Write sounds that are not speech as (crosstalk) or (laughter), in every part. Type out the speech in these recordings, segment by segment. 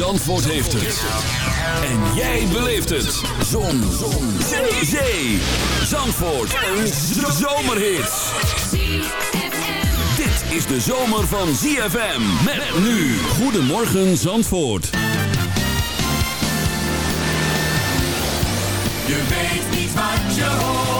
Zandvoort heeft het. En jij beleeft het. Zon. Zon. Zee. Zee. Zandvoort. Een zomerhit. Dit is de zomer van ZFM. Met nu. Goedemorgen Zandvoort. Je weet niet wat je hoort.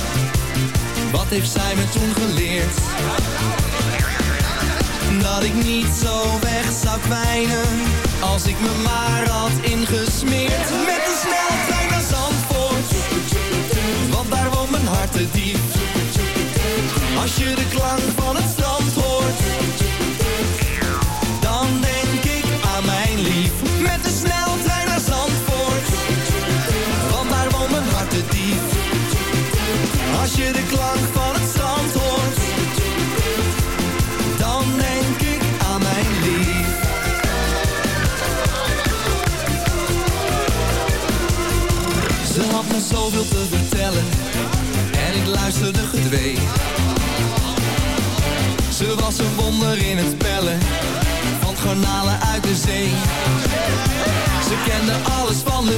Wat heeft zij me toen geleerd? Dat ik niet zo weg zou kwijnen Als ik me maar had ingesmeerd. Met de sneltrein naar Zandvoort. Want daar woont mijn hart te diep Als je de klank alles van de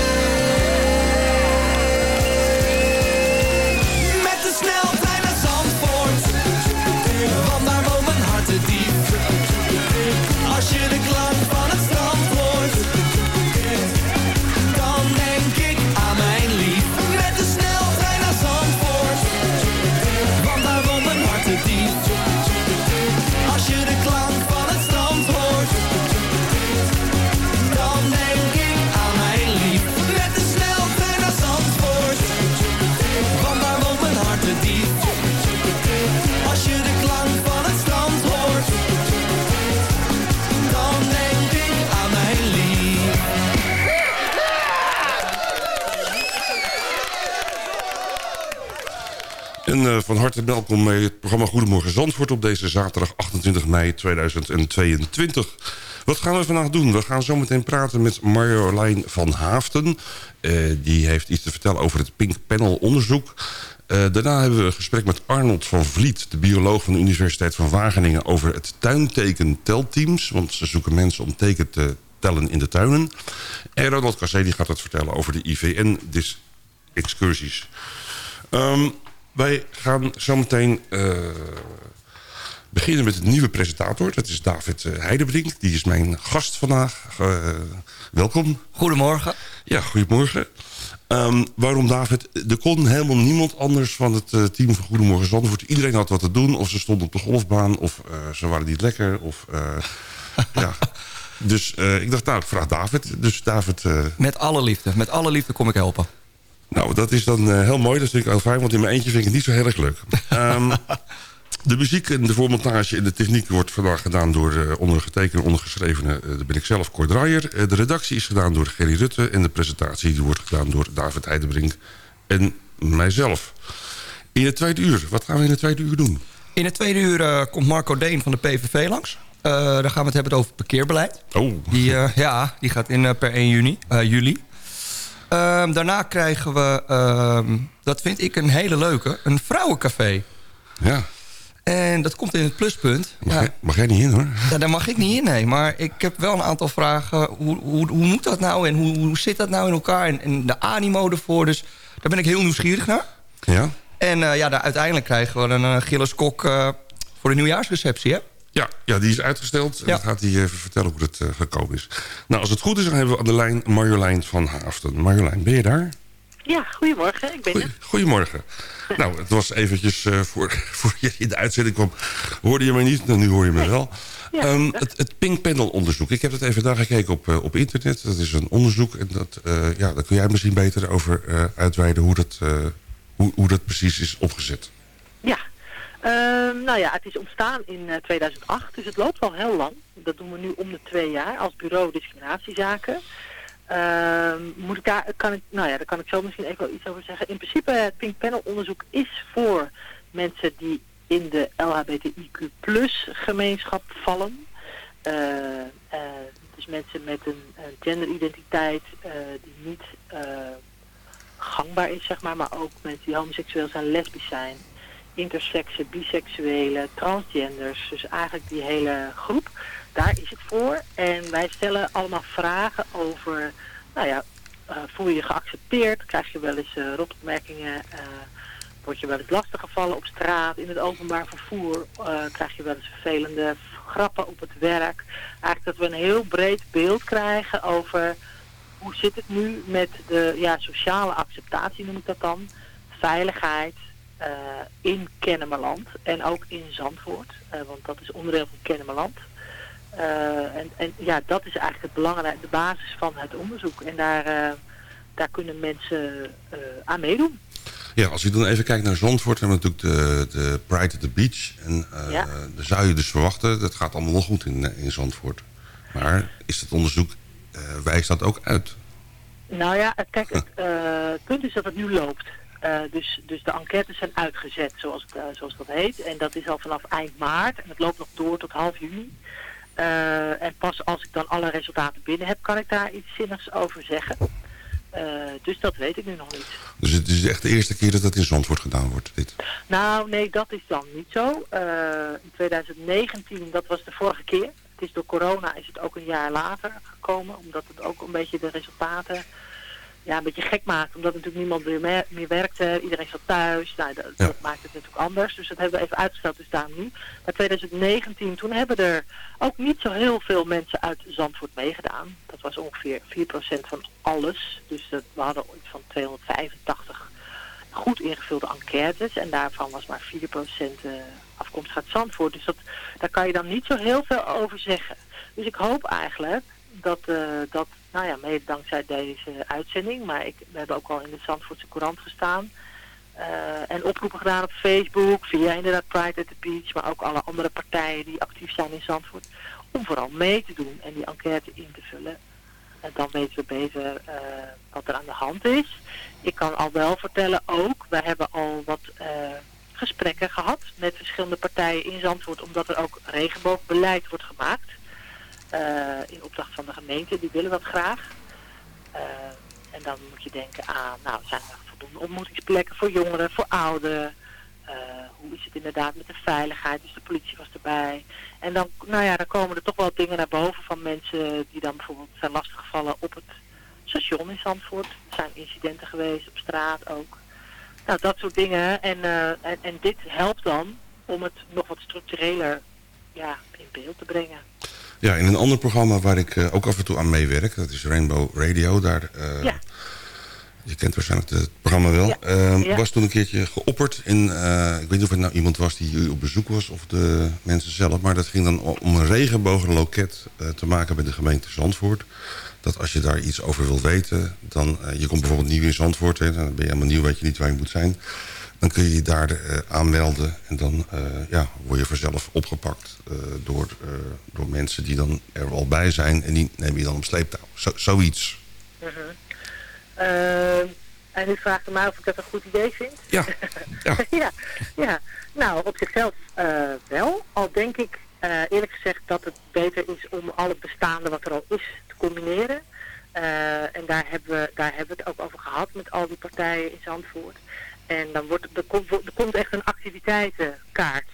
Eh, van harte welkom bij het programma Goedemorgen Zandvoort... op deze zaterdag 28 mei 2022. Wat gaan we vandaag doen? We gaan zometeen praten met Marjolein van Haafden. Eh, die heeft iets te vertellen over het Pink Panel onderzoek. Eh, daarna hebben we een gesprek met Arnold van Vliet... de bioloog van de Universiteit van Wageningen... over het tuinteken-telteams. Want ze zoeken mensen om teken te tellen in de tuinen. En Ronald Cassé die gaat het vertellen over de IVN-excursies. Ehm wij gaan zometeen uh, beginnen met een nieuwe presentator. Dat is David uh, Heidebrink. Die is mijn gast vandaag. Uh, welkom. Goedemorgen. Ja, goedemorgen. Um, waarom David? Er kon helemaal niemand anders van het uh, team van Goedemorgen Zandvoort. Iedereen had wat te doen. Of ze stonden op de golfbaan. Of ze waren niet lekker. Of, ja. (laughs) Dus ik dacht, nou, ik vraag David. Dus David... Met alle liefde. Met alle liefde kom ik helpen. Nou, dat is dan uh, heel mooi. Dat vind ik ook fijn, want in mijn eentje vind ik het niet zo heel erg leuk. Um, (laughs) De muziek en de voormontage en de techniek wordt vandaag gedaan door uh, ondergetekende, ondergeschrevene. Uh, dat ben ik zelf, Cor Draaier. Uh, de redactie is gedaan door Gerry Rutte. En de presentatie die wordt gedaan door David Heidebrink en mijzelf. In het tweede uur, wat gaan we in het tweede uur doen? In het tweede uur komt Marco Deen van de PVV langs. daar gaan we het hebben over parkeerbeleid. Oh. Die, ja, die gaat in per 1 juni, juli. Ehm, daarna krijgen we, ehm, dat vind ik een hele leuke, een vrouwencafé. Ja. En dat komt in het pluspunt. Mag, ja. jij, mag jij niet in hoor? Ja, daar mag ik niet in, nee. Maar ik heb wel een aantal vragen. Hoe, hoe, hoe moet dat nou en hoe, hoe zit dat nou in elkaar? En, en de animo ervoor. Dus daar ben ik heel nieuwsgierig naar. Ja. En uh, ja, daar, uiteindelijk krijgen we een uh, Gilles Kok uh, voor de nieuwjaarsreceptie, hè? Ja, ja, die is uitgesteld. En Ja. dan gaat hij even vertellen hoe het uh, gekomen is. Nou, als het goed is, dan hebben we aan de lijn Marjolein van Haafden. Marjolein, ben je daar? Ja, goedemorgen. Ik ben Goeie, er. goedemorgen. nou, het was eventjes uh, voor, (laughs) voor je in de uitzending kwam. Hoorde je mij niet? Nou, nu hoor je me wel. Ja. Um, het, het Pink Panel onderzoek. Ik heb het even daar gekeken op, uh, op internet. Dat is een onderzoek. En dat, uh, ja, daar kun jij misschien beter over uitweiden hoe dat, hoe, hoe dat precies is opgezet. Ja. Uh, nou ja, het is ontstaan in 2008, dus het loopt al heel lang. Dat doen we nu om de twee jaar als bureau discriminatiezaken. Uh, moet ik daar, kan ik, nou ja, daar kan ik zo misschien even wel iets over zeggen. In principe, het Pink Panel onderzoek is voor mensen die in de LHBTIQ plus gemeenschap vallen. Uh, uh, dus mensen met een, een genderidentiteit die niet gangbaar is, zeg maar. Maar ook mensen die homoseksueel zijn, lesbisch zijn intersexen, biseksuelen, transgenders. Dus eigenlijk die hele groep. Daar is het voor. En wij stellen allemaal vragen over, nou ja, uh, voel je je geaccepteerd? Krijg je wel eens uh, rotopmerkingen? Uh, word je wel eens lastiggevallen op straat, in het openbaar vervoer? krijg je wel eens vervelende grappen op het werk? Eigenlijk dat we een heel breed beeld krijgen over hoe zit het nu met de ja, sociale acceptatie, noem ik dat dan. Veiligheid, in Kennemerland en ook in Zandvoort, uh, want dat is onderdeel van Kennemerland. Uh, en, en ja, dat is eigenlijk het belangrijke, de basis van het onderzoek. En daar, daar kunnen mensen aan meedoen. Ja, als je dan even kijkt naar Zandvoort, hebben we natuurlijk de, de Pride at the Beach. En ja. daar zou je dus verwachten, dat gaat allemaal nog goed in, in Zandvoort. Maar is het onderzoek, wijst dat ook uit? Nou ja, kijk, het punt is dat het nu loopt. Uh, dus, dus de enquêtes zijn uitgezet, zoals, het, uh, zoals dat heet. En dat is al vanaf eind maart. En het loopt nog door tot half juni. Uh, en pas als ik dan alle resultaten binnen heb, kan ik daar iets zinnigs over zeggen. dus dat weet ik nu nog niet. Dus het is echt de eerste keer dat dat in Zandvoort gedaan wordt, dit? Nou, nee, dat is dan niet zo. in 2019, dat was de vorige keer. Het is door corona is het ook een jaar later gekomen. Omdat het ook een beetje de resultaten ja, een beetje gek maakt. Omdat natuurlijk niemand meer, meer werkte. Iedereen zat thuis. Nou, dat, Ja. dat maakt het natuurlijk anders. Dus dat hebben we even uitgesteld. Dus daarom nu. Maar 2019, toen hebben er ook niet zo heel veel mensen uit Zandvoort meegedaan. Dat was ongeveer 4% van alles. Dus dat, we hadden iets van 285 goed ingevulde enquêtes. En daarvan was maar 4% eh, afkomstig uit Zandvoort. Dus dat, daar kan je dan niet zo heel veel over zeggen. Dus ik hoop eigenlijk dat, eh, dat nou ja, mede dankzij deze uitzending, maar ik, we hebben ook al in de Zandvoortse Courant gestaan. eh, en oproepen gedaan op Facebook, via inderdaad Pride at the Beach, maar ook alle andere partijen die actief zijn in Zandvoort. Om vooral mee te doen en die enquête in te vullen. En dan weten we beter eh, wat er aan de hand is. Ik kan al wel vertellen ook, we hebben al wat gesprekken gehad met verschillende partijen in Zandvoort, omdat er ook regenboogbeleid wordt gemaakt. Uh, in opdracht van de gemeente, die willen dat graag. Uh, en dan moet je denken aan, nou, zijn er voldoende ontmoetingsplekken voor jongeren, voor ouderen? Uh, hoe is het inderdaad met de veiligheid? Dus de politie was erbij. En dan, nou ja, dan komen er toch wel dingen naar boven van mensen die dan bijvoorbeeld zijn lastiggevallen op het station in Zandvoort. Er zijn incidenten geweest op straat ook. Nou, dat soort dingen. En, en, en dit helpt dan om het nog wat structureler ja, in beeld te brengen. Ja, in een ander programma waar ik uh, ook af en toe aan meewerk, dat is Rainbow Radio. Daar, uh, ja. Je kent waarschijnlijk het programma wel. Ja. Uh, Ja. was toen een keertje geopperd. In, ik weet niet of het nou iemand was die op bezoek was of de mensen zelf. Maar dat ging dan om een regenbogenloket te maken bij de gemeente Zandvoort. Dat als je daar iets over wilt weten, dan... je komt bijvoorbeeld nieuw in Zandvoort, hè, dan ben je helemaal nieuw, weet je niet waar je moet zijn. Dan kun je je daar eh, aanmelden en dan eh, ja, word je vanzelf opgepakt eh, door, eh, door mensen die dan er al bij zijn. En die neem je dan op sleeptouw. Zo, zoiets. Ehm, en u vraagt me af of ik dat een goed idee vind. Ja, (laughs) ja. ja, ja. Nou, op zichzelf eh, wel. Al denk ik eh, eerlijk gezegd dat het beter is om al het bestaande wat er al is te combineren. Eh, en daar hebben, we, daar hebben we het ook over gehad met al die partijen in Zandvoort. En dan wordt, er, komt, er komt echt een activiteitenkaart.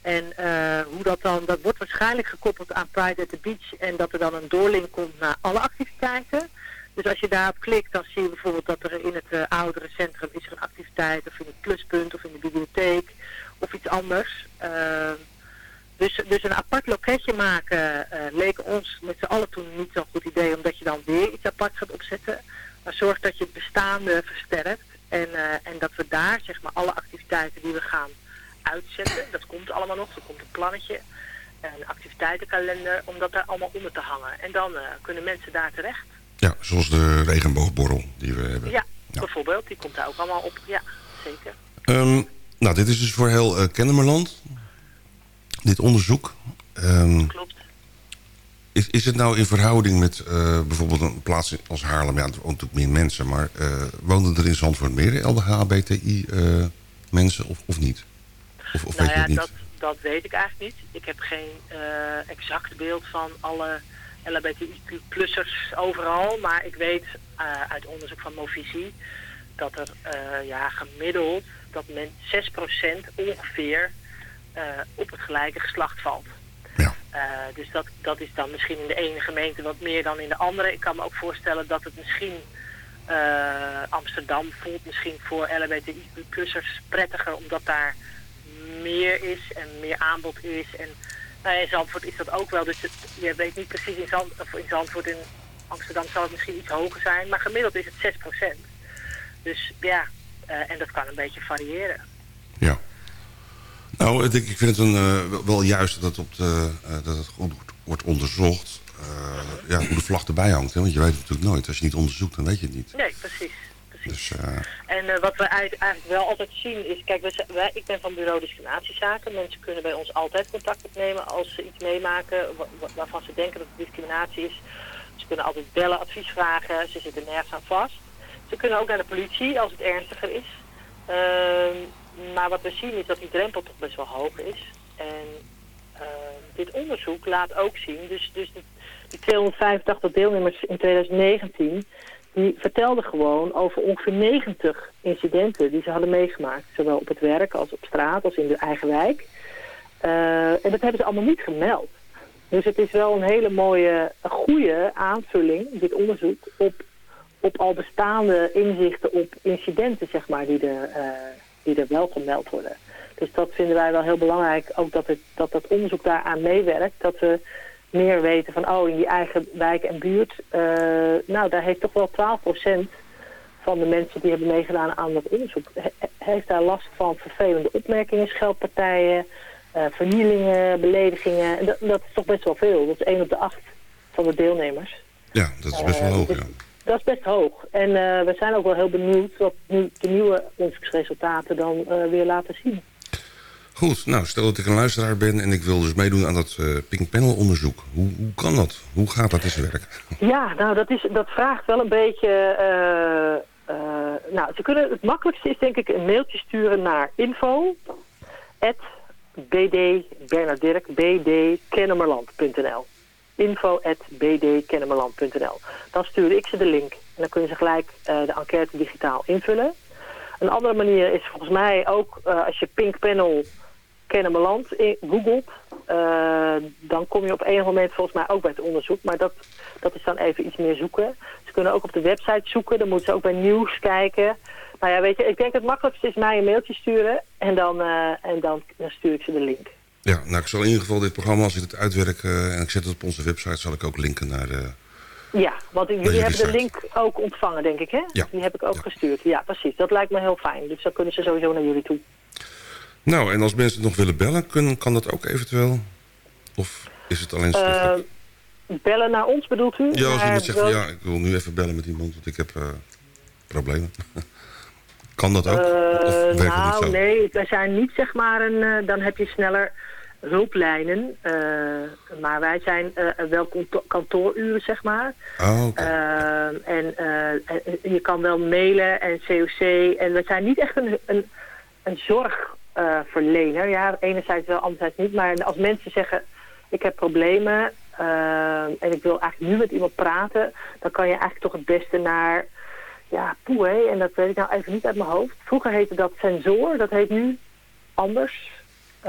En eh, hoe dat dan, dat wordt waarschijnlijk gekoppeld aan Pride at the Beach. En dat er dan een doorlink komt naar alle activiteiten. Dus als je daarop klikt, dan zie je bijvoorbeeld dat er in het uh, ouderencentrum is er een activiteit. Of in het pluspunt, of in de bibliotheek, of iets anders. Uh, dus, dus een apart loketje maken uh, leek ons met z'n allen toen niet zo'n goed idee. Omdat je dan weer iets apart gaat opzetten. Maar zorg dat je het bestaande versterkt. En, uh, en dat we daar zeg maar alle activiteiten die we gaan uitzetten. Dat komt allemaal nog. Er komt een plannetje. Een activiteitenkalender. Om dat daar allemaal onder te hangen. En dan uh, kunnen mensen daar terecht. Ja, zoals de regenboogborrel die we hebben. Ja, ja, bijvoorbeeld. Die komt daar ook allemaal op. Ja, zeker. Um, nou, dit is dus voor heel uh, Kennemerland. Dit onderzoek. Um, Klopt. Is, is het nou in verhouding met uh, bijvoorbeeld een plaats als Haarlem? Ja, er wonen natuurlijk meer mensen. Maar uh, woonden er in Zandvoort meer LHBTI uh, mensen of, of niet? Of, of nou weet ja, niet? Dat, dat weet ik eigenlijk niet. Ik heb geen exact beeld van alle LHBTI-plussers overal. Maar ik weet uh, uit onderzoek van Movisie dat er uh, ja, gemiddeld dat men 6% ongeveer op het gelijke geslacht valt. Ja. dus dat, dat is dan misschien in de ene gemeente wat meer dan in de andere. Ik kan me ook voorstellen dat het misschien Amsterdam voelt misschien voor LHBTI-plussers prettiger omdat daar meer is en meer aanbod is en nou, in Zandvoort is dat ook wel. Dus je weet niet precies in, of in Zandvoort, in Amsterdam zal het misschien iets hoger zijn. Maar gemiddeld is het 6%. Dus ja, uh, en dat kan een beetje variëren. Ja. Nou, ik, vind het een, uh, wel juist dat op de, uh, dat het goed wordt onderzocht. Ja, hoe de vlag erbij hangt. Hè? Want je weet het natuurlijk nooit. Als je niet onderzoekt, dan weet je het niet. Nee, precies. Dus, en uh, wat we eigenlijk wel altijd zien is, kijk, wij, wij, ik ben van bureau discriminatiezaken. Mensen kunnen bij ons altijd contact opnemen als ze iets meemaken waarvan ze denken dat het discriminatie is. Ze kunnen altijd bellen, advies vragen, ze zitten nergens aan vast. Ze kunnen ook naar de politie als het ernstiger is. Uh, maar wat we zien is dat die drempel toch best wel hoog is. En dit onderzoek laat ook zien, dus, dus die, die 285 deelnemers in 2019 die vertelde gewoon over ongeveer 90 incidenten die ze hadden meegemaakt. Zowel op het werk als op straat als in de eigen wijk. Uh, en dat hebben ze allemaal niet gemeld. Dus het is wel een hele mooie, goede aanvulling, dit onderzoek, op, op al bestaande inzichten op incidenten, zeg maar, die er, uh, die er wel gemeld worden. Dus dat vinden wij wel heel belangrijk, ook dat, het, dat dat onderzoek daaraan meewerkt. Dat we meer weten van, oh, in die eigen wijk en buurt, uh, nou, daar heeft toch wel 12% van de mensen die hebben meegedaan aan dat onderzoek, he heeft daar last van vervelende opmerkingen, scheldpartijen, uh, vernielingen, beledigingen. En dat, dat, is toch best wel veel. Dat is 1 op de 8 van de deelnemers. Ja, dat is best wel uh, hoog, dus, ja. Dat is best hoog. En we zijn ook wel heel benieuwd wat nu de nieuwe onderzoeksresultaten dan weer laten zien. Goed, nou, stel dat ik een luisteraar ben en ik wil dus meedoen aan dat uh, Pink Panel onderzoek. Hoe, hoe kan dat? Hoe gaat dat in zijn werk? (laughs) Ja, nou, dat, is, dat vraagt wel een beetje... Uh, uh, nou, ze kunnen, het makkelijkste is denk ik een mailtje sturen naar info... bd info bdkennemerland.nl Dan stuur ik ze de link en dan kunnen ze gelijk de enquête digitaal invullen. Een andere manier is volgens mij ook als je Pink Panel Kennemerland googelt, uh, dan kom je op enig moment volgens mij ook bij het onderzoek. Maar dat, dat is dan even iets meer zoeken. Ze kunnen ook op de website zoeken, dan moeten ze ook bij nieuws kijken. Nou ja, weet je, ik denk het makkelijkste is mij een mailtje sturen en dan, uh, en dan, dan stuur ik ze de link. Ja, nou ik zal in ieder geval dit programma, als ik het uitwerk uh, en ik zet het op onze website, zal ik ook linken naar de... Ja, want jullie hebben de link ook ontvangen, denk ik, hè? Ja. Die heb ik ook ja. gestuurd. Ja, precies. Dat lijkt me heel fijn. Dus dan kunnen ze sowieso naar jullie toe. Nou, en als mensen nog willen bellen, kunnen, kan dat ook eventueel? Of is het alleen schriftelijk? Uh, bellen naar ons bedoelt u? Ja, als iemand zegt, wel... ja, ik wil nu even bellen met iemand, want ik heb uh, problemen. (laughs) Kan dat ook? Eh, nou, nee, wij zijn niet zeg maar een... eh, dan heb je sneller hulplijnen. eh, maar wij zijn eh, wel kanto- kantooruren, zeg maar. Oh, oké. Eh, en eh, je kan wel mailen en COC. En we zijn niet echt een, een, een zorgverlener. ja, enerzijds wel, anderzijds niet. Maar als mensen zeggen, ik heb problemen... eh, en ik wil eigenlijk nu met iemand praten... dan kan je eigenlijk toch het beste naar... Ja, poeh, hé, en dat weet ik nou even niet uit mijn hoofd. Vroeger heette dat sensor, dat heet nu anders.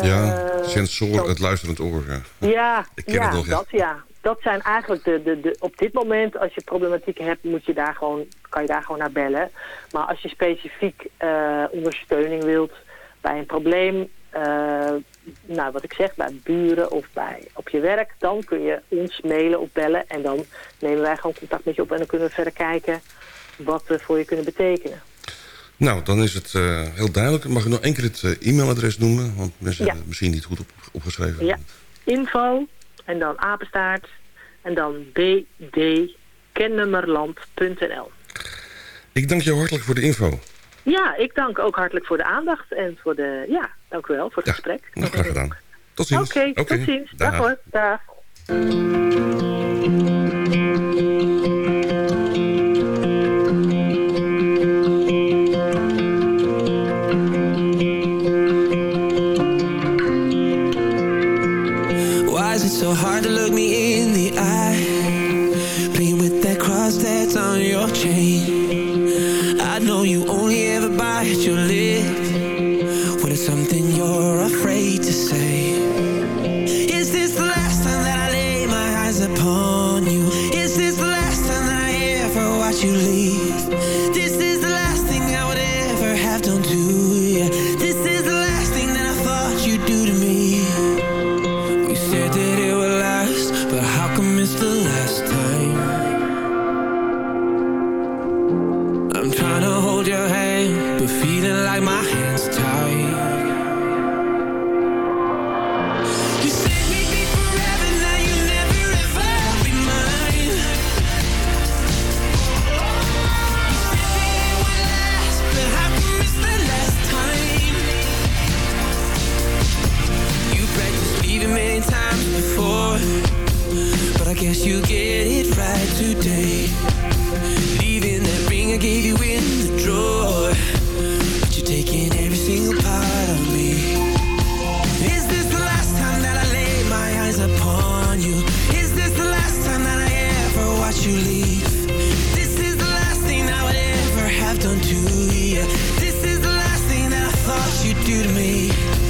ja, Eh, sensor, zo- het luisterend oor. Ja. (laughs) ja, Ik ken ja, het nog, ja. dat, ja. Dat zijn eigenlijk de, de, de... Op dit moment, als je problematiek hebt, moet je daar gewoon, kan je daar gewoon naar bellen. Maar als je specifiek eh, ondersteuning wilt bij een probleem... eh, nou, wat ik zeg, bij buren of bij, op je werk... dan kun je ons mailen of bellen. En dan nemen wij gewoon contact met je op... en dan kunnen we verder kijken wat we voor je kunnen betekenen. Nou, dan is het eh, heel duidelijk. Mag ik nog één keer het eh, e-mailadres noemen? Want mensen Ja. hebben het misschien niet goed op, opgeschreven. Ja, info en dan apenstaart en dan bdkennummerland.nl. Ik dank je hartelijk voor de info. Ja, ik dank ook hartelijk voor de aandacht en voor de, ja, dank u wel voor het Ja, gesprek. nou, graag gedaan. Tot ziens. Oké, tot ziens. Dag Dag. hoor. Dag. you to me.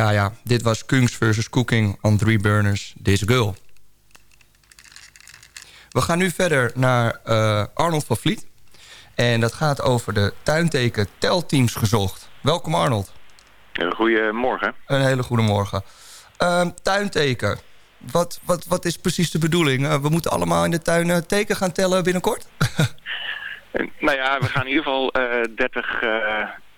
Ja, ja, dit was Kungs versus Cooking on Three Burners, This Girl. We gaan nu verder naar uh, Arnold van Vliet. En dat gaat over de tuinteken telteams gezocht. Welkom Arnold. Goedemorgen. Een hele goede morgen. Uh, tuinteken. Wat, wat, wat is precies de bedoeling? Uh, we moeten allemaal in de tuin teken gaan tellen binnenkort? (laughs) nou ja, we gaan in ieder geval 30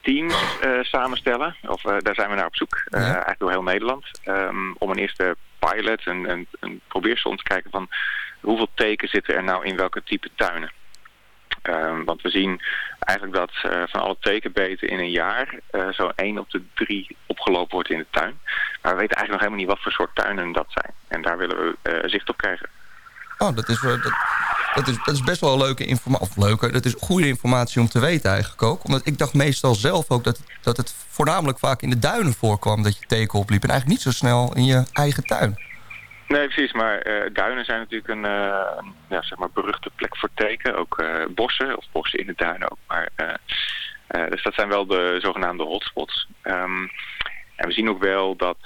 teams uh, samenstellen. Of uh, daar zijn we naar op zoek. Uh, Eigenlijk door heel Nederland. Um, om een eerste pilot, een, een, een probeersel om te kijken van hoeveel teken zitten er nou in welke type tuinen. Um, want we zien eigenlijk dat van alle tekenbeten in een jaar zo één op de drie opgelopen wordt in de tuin. Maar we weten eigenlijk nog helemaal niet wat voor soort tuinen dat zijn. En daar willen we zicht op krijgen. Oh, dat is, dat, dat is, dat is best wel leuke informatie. Of leuke, dat is goede informatie om te weten eigenlijk ook. Omdat ik dacht meestal zelf ook dat, dat het voornamelijk vaak in de duinen voorkwam... dat je teken opliep en eigenlijk niet zo snel in je eigen tuin. Nee, precies. Maar uh, duinen zijn natuurlijk een, uh, een, ja, zeg maar beruchte plek voor teken. Ook bossen, of bossen in de duinen ook. Maar, dus dat zijn wel de zogenaamde hotspots. Um, en we zien ook wel dat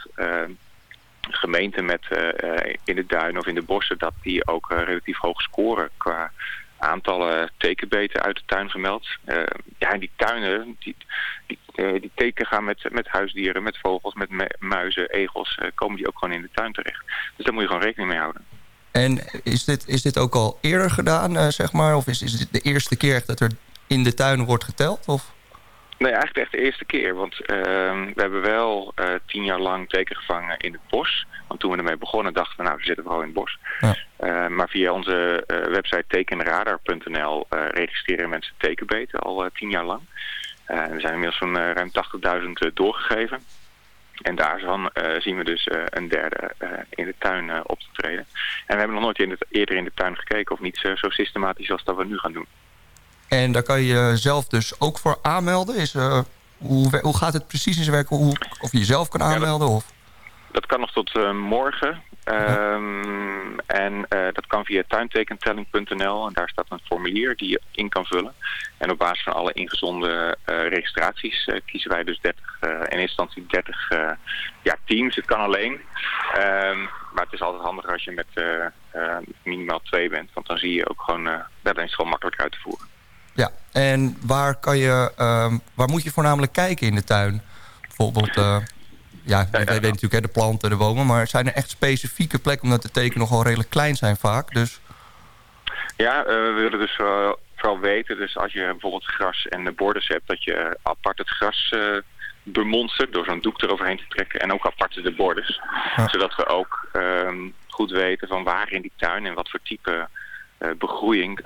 gemeenten met, uh, in de duinen of in de bossen... dat die ook uh, relatief hoog scoren qua aantallen tekenbeten uit de tuin gemeld. Ja, en die tuinen, die, die, die teken gaan met, met huisdieren, met vogels, met muizen, egels... komen die ook gewoon in de tuin terecht. Dus daar moet je gewoon rekening mee houden. En is dit, is dit ook al eerder gedaan, zeg maar? Of is, is dit de eerste keer dat er in de tuinen wordt geteld? Of? Nee, eigenlijk echt de eerste keer. Want uh, we hebben wel uh, tien jaar lang teken gevangen in het bos. Want toen we ermee begonnen dachten we, nou, we zitten vooral in het bos. Ja. Uh, maar via onze website tekenradar.nl registreren mensen tekenbeten al tien jaar lang. er zijn inmiddels zo'n ruim 80.000 doorgegeven. En daarvan zien we dus een derde in de tuin op te treden. En we hebben nog nooit in de, eerder in de tuin gekeken of niet zo systematisch als dat we nu gaan doen. En daar kan je jezelf dus ook voor aanmelden. Is, uh, hoe, hoe gaat het precies in zijn werk? Hoe, of je jezelf kan aanmelden? Dat, of? dat kan nog tot uh, morgen. Um, en uh, dat kan via tuintekentelling.nl. En daar staat een formulier die je in kan vullen. En op basis van alle ingezonden registraties kiezen wij dus 30, in instantie 30 ja, teams. Het kan alleen. Um, maar het is altijd handig als je met minimaal twee bent. Want dan zie je ook gewoon, dan is het gewoon makkelijk uit te voeren. Ja, en waar, kan je, uh, waar moet je voornamelijk kijken in de tuin? Bijvoorbeeld, uh, ja, je weet natuurlijk hè, de planten, de bomen... maar zijn er echt specifieke plekken... omdat de tekenen nogal redelijk klein zijn vaak, dus... Ja, uh, we willen dus uh, vooral weten, dus als je bijvoorbeeld gras en de borders hebt... dat je apart het gras bemonstert door zo'n doek eroverheen te trekken... en ook apart de borders. Ja. Zodat we ook ehm, goed weten van waar in die tuin en wat voor type begroeiing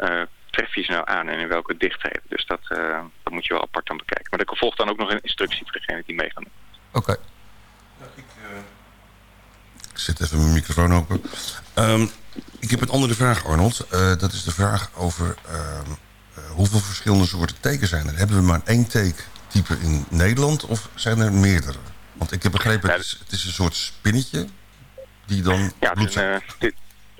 tref je ze nou aan en in welke dichtheid. Dus dat, uh, dat moet je wel apart dan bekijken. Maar er volgt dan ook nog een instructie voor degene die mee gaan doen. Oké. Okay. ik, uh, ik, zet even mijn microfoon open. Um, ik heb een andere vraag, Arnold. Uh, dat is de vraag over ehm, hoeveel verschillende soorten teken zijn er. Hebben we maar één teektype in Nederland of zijn er meerdere? Want ik heb begrepen, het is, het is een soort spinnetje die dan ja, bloed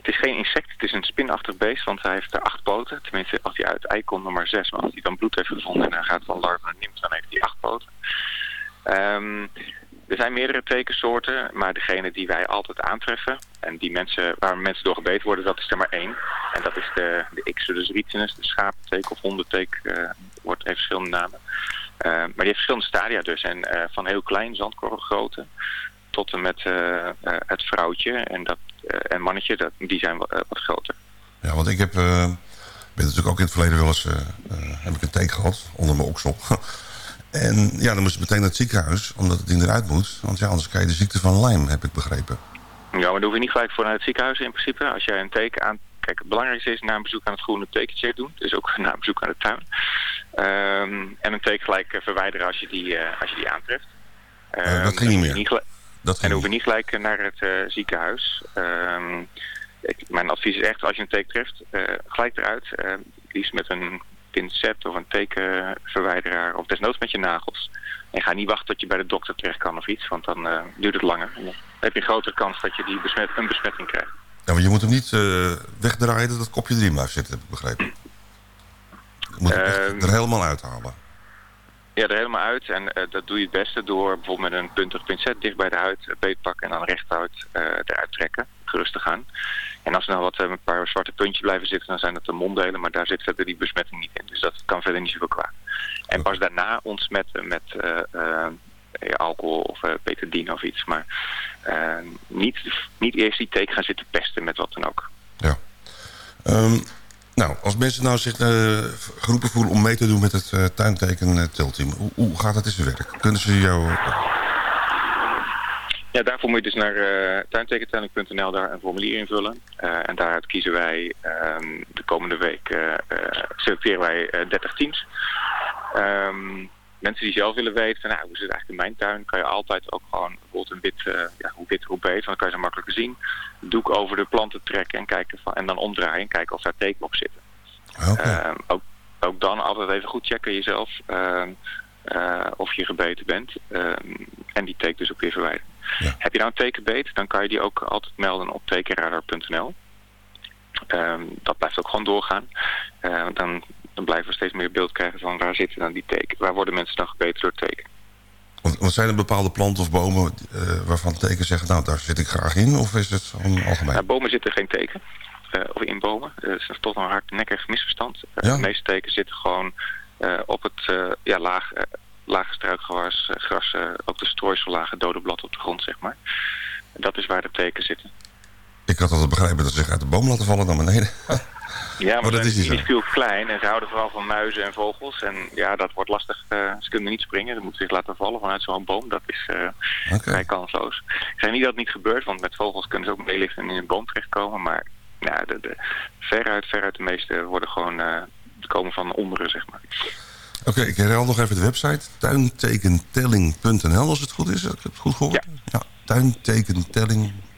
het is geen insect, het is een spinachtig beest, want hij heeft acht poten. Tenminste, als hij uit ei komt, maar zes. Maar als hij dan bloed heeft gevonden en hij gaat van larven naar dan heeft hij acht poten. Um, er zijn meerdere tekensoorten, maar degene die wij altijd aantreffen... en die mensen, waar mensen door gebeten worden, dat is er maar één. En dat is de, de Ixodus de schapenteken of hondenteek, uh, wordt, heeft verschillende namen. Uh, maar die heeft verschillende stadia dus. En uh, van heel klein, zandkorrelgrootte, tot en met het vrouwtje. En dat eh, en mannetje, dat, die zijn wat, eh, wat groter. Ja, want ik heb, eh, ben natuurlijk ook in het verleden wel eens... eh, eh, heb ik een teek gehad onder mijn oksel. (laughs) en ja, dan moest ik meteen naar het ziekenhuis, omdat het ding eruit moet. Want ja, anders krijg je de ziekte van Lyme, heb ik begrepen. Ja, maar dan hoef je niet gelijk voor naar het ziekenhuis in principe. Als jij een teken aan... Kijk, het belangrijkste is na een bezoek aan het groene tekencheck doen. Dus ook (laughs) na een bezoek aan de tuin. Ehm, en een teken gelijk eh, verwijderen als je die, eh, als je die aantreft. Eh, Ehm, dat ging niet meer. Dat en dan hoef je niet. gelijk eh, naar het eh, ziekenhuis. Ehm, ik- mijn advies is echt, als je een teken treft, eh, gelijk eruit. Eh, liefst met een pincet of een tekenverwijderaar. Of desnoods met je nagels. En ga niet wachten tot je bij de dokter terecht kan of iets. Want dan eh, duurt het langer. En dan heb je een grotere kans dat je die besmet, een besmetting krijgt. Ja, maar je moet hem niet eh, wegdraaien dat het kopje erin blijft zitten, heb ik begrepen. Je moet hem Ehm. er helemaal uithalen. Ja, er helemaal uit. En eh, dat doe je het beste door bijvoorbeeld met een puntig pincet dicht bij de huid eh, beetpakken en dan rechtuit eh eruit trekken. Gerustig aan. En als er nou wat een paar zwarte puntjes blijven zitten, dan zijn dat de monddelen, maar daar zit verder die besmetting niet in. Dus dat kan verder niet zoveel kwaad. En pas daarna ontsmetten met alcohol of betadine of iets. Maar niet, niet eerst die teken gaan zitten pesten met wat dan ook. Ja. Ehm, nou, als mensen nou zich eh, geroepen voelen om mee te doen met het eh tuinteken eh, telteam, hoe, hoe gaat dat in zijn werk? Kunnen ze jou... Ja, daarvoor moet je dus naar uh, tuintekentelling.nl daar een formulier invullen. Uh, en daaruit kiezen wij um, de komende week, uh, selecteren wij 30 teams. Um, mensen die zelf willen weten, van, nou, hoe zit het eigenlijk in mijn tuin, kan je altijd ook gewoon bijvoorbeeld een wit, ja, hoe wit hoe beter, want dan kan je ze makkelijker zien. Doek over de planten trekken en, kijken van, en dan omdraaien en kijken of daar tekenen op zitten. Okay. Um, ook, ook dan altijd even goed checken jezelf uh, of je gebeten bent en die teken dus ook weer verwijderen. Ja. Heb je nou een tekenbeet, dan kan je die ook altijd melden op tekenradar.nl. Um, dat blijft ook gewoon doorgaan. Uh, dan, dan blijven we steeds meer beeld krijgen van waar zitten dan die teken. Waar worden mensen dan gebeten door teken. Want, zijn er bepaalde planten of bomen uh, waarvan teken zeggen... nou, daar zit ik graag in, of is het gewoon algemeen? Nou, bomen zitten geen teken. Uh, of in bomen. Dat is toch een hardnekkig misverstand. Ja? De meeste tekens zitten gewoon op het ja, laag lage struikgewas, gras, ook de strooisellagen, dode blad op de grond, zeg maar. Dat is waar de tekens zitten. Ik had altijd begrepen dat ze zich uit de boom laten vallen naar beneden. (laughs) Ja, maar, maar dat is niet veel klein en ze houden vooral van muizen en vogels. En ja, dat wordt lastig. Uh, ze kunnen niet springen, ze moeten zich laten vallen vanuit zo'n boom. Dat is uh, okay. vrij kansloos. Ik zeg niet dat het niet gebeurt, want met vogels kunnen ze ook meeliften en in een boom terechtkomen. Maar ja, de, de, veruit, veruit de meeste worden gewoon uh, komen van onderen, zeg maar. Oké, okay, ik herhaal nog even de website. Tuintekentelling.nl als het goed is. Ik heb het goed gehoord. Ja. ja tuintekentelling.nl.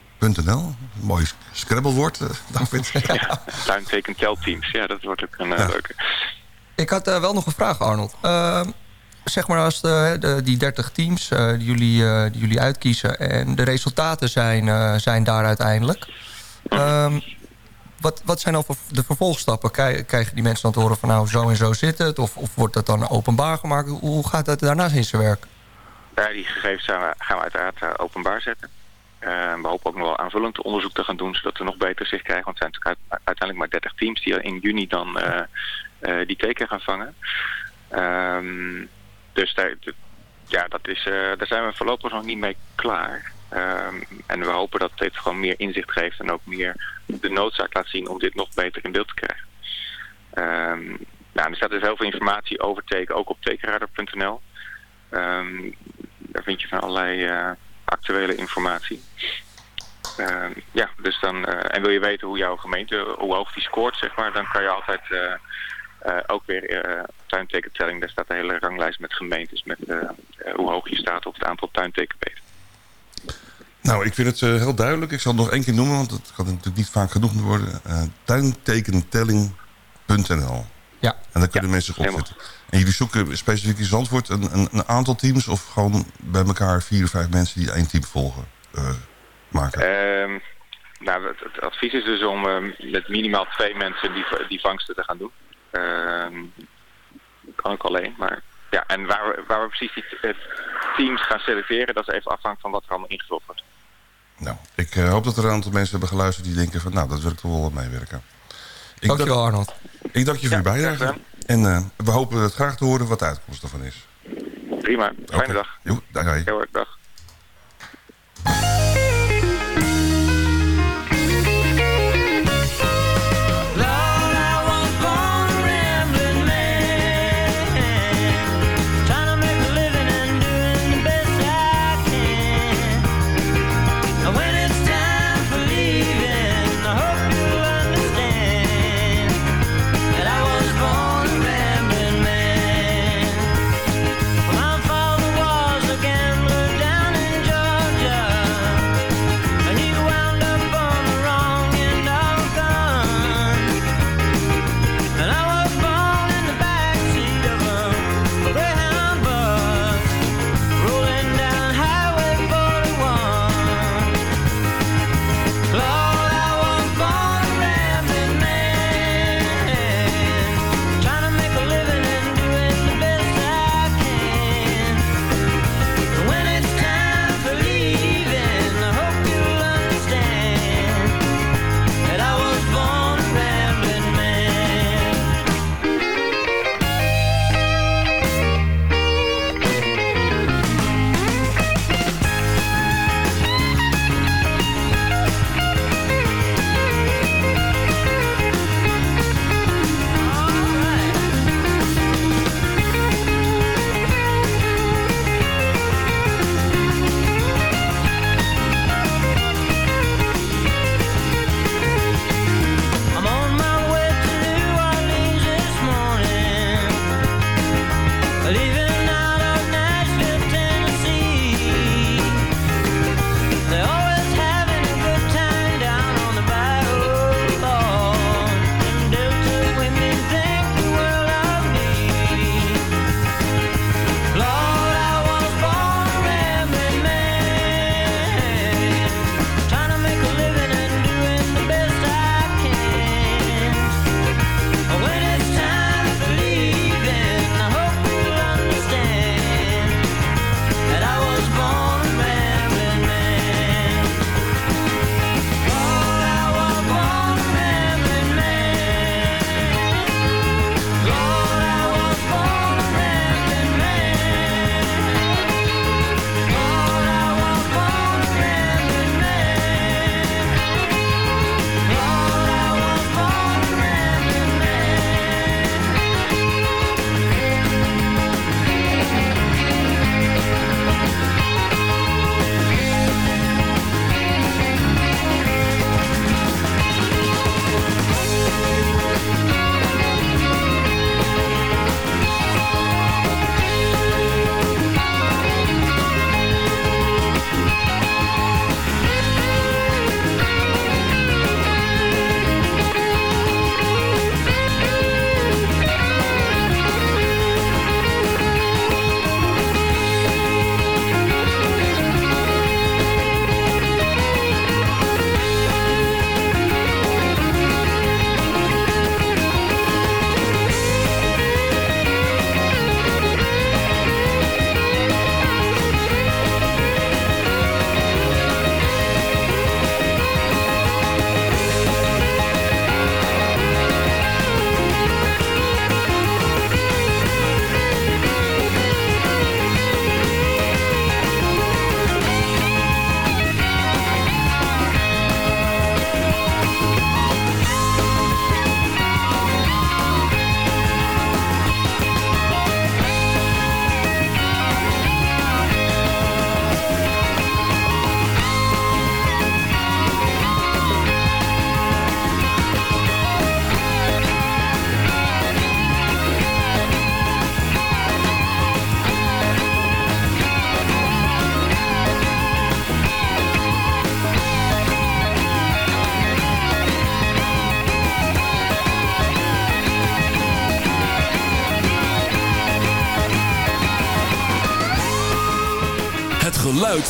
Mooi scrabblewoord, uh, David. Ja, tuintekentelteams. Ja, dat wordt ook een Ja. leuke. Ik had uh, wel nog een vraag, Arnold. Uh, zeg maar als de, de, die 30 teams uh, die, jullie, die jullie uitkiezen... en de resultaten zijn, zijn daar uiteindelijk... Um, wat, wat zijn dan de vervolgstappen? Krijgen die mensen dan te horen van nou zo en zo zit het? Of, of wordt dat dan openbaar gemaakt? Hoe gaat dat daarnaast in zijn werk? Ja, die gegevens we, gaan we uiteraard openbaar zetten. Uh, we hopen ook nog wel aanvullend onderzoek te gaan doen... zodat we nog beter zicht krijgen. Want het zijn natuurlijk uiteindelijk maar 30 teams... die in juni dan uh, die teken gaan vangen. Um, dus daar, ja, dat is, daar zijn we voorlopig nog niet mee klaar... Um, en we hopen dat dit gewoon meer inzicht geeft en ook meer de noodzaak laat zien om dit nog beter in beeld te krijgen. Um, er staat dus heel veel informatie over teken, ook op tekenradar.nl. Daar vind je van allerlei actuele informatie. ja, dus dan, uh, en wil je weten hoe jouw gemeente, hoe hoog die scoort, zeg maar, dan kan je altijd uh, ook weer tuintekentelling, daar staat een hele ranglijst met gemeentes, met hoe hoog je staat op het aantal tuintekenbeten. Nou, ik vind het uh, heel duidelijk. Ik zal het nog één keer noemen, want het kan natuurlijk niet vaak genoemd worden. Uh, tuintekentelling.nl Ja. En daar kunnen ja, mensen zich opzetten. En jullie zoeken specifiek in Zandvoort een, een, een, aantal teams... of gewoon bij elkaar vier of vijf mensen die één team volgen uh, maken? Uh, nou, het, het, advies is dus om met minimaal twee mensen die, die vangsten te gaan doen. Ehm, kan ik alleen, maar... Ja, en waar we, waar we precies die teams gaan selecteren... dat is even afhankelijk van wat er allemaal ingevuld wordt. Nou, ik uh, hoop dat er een aantal mensen hebben geluisterd... die denken van, nou, dat wil ik toch wel wat meewerken. Ik Dankjewel, dank, Arnold. Ik dank je voor ja, je bijdrage. En uh, we hopen het graag te horen wat de uitkomst daarvan is. Prima. Fijne okay. dag. Jo, dag. Heel erg dag.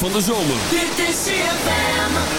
Van de zomer. Dit is CFM.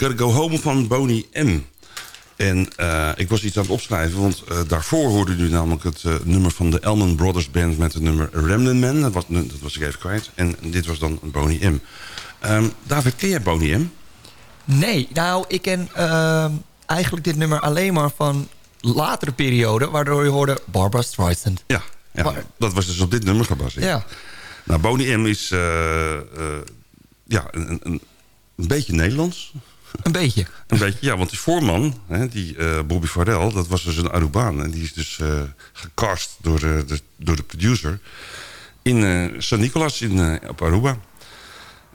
Gotta Go Home van Boney M. En uh, ik was iets aan het opschrijven, want uh, daarvoor hoorde u namelijk het uh, nummer van de Elman Brothers Band met het nummer Remnant Man. Dat was, dat was ik even kwijt. En dit was dan Boney M. Um, David, ken jij Boney M? Nee, nou, ik ken ehm, eigenlijk dit nummer alleen maar van latere periode... waardoor je hoorde Barbara Streisand. Ja, ja maar, dat was dus op dit nummer gebaseerd. Ja. Nou, Boney M is ja, een, een, een beetje Nederlands. Een beetje. Een beetje, ja, want die voorman, hè, die uh, Bobby Farrell, dat was dus een Arubaan. En die is dus uh, gecast door, uh, de, door de producer in San Nicolas in, op Aruba.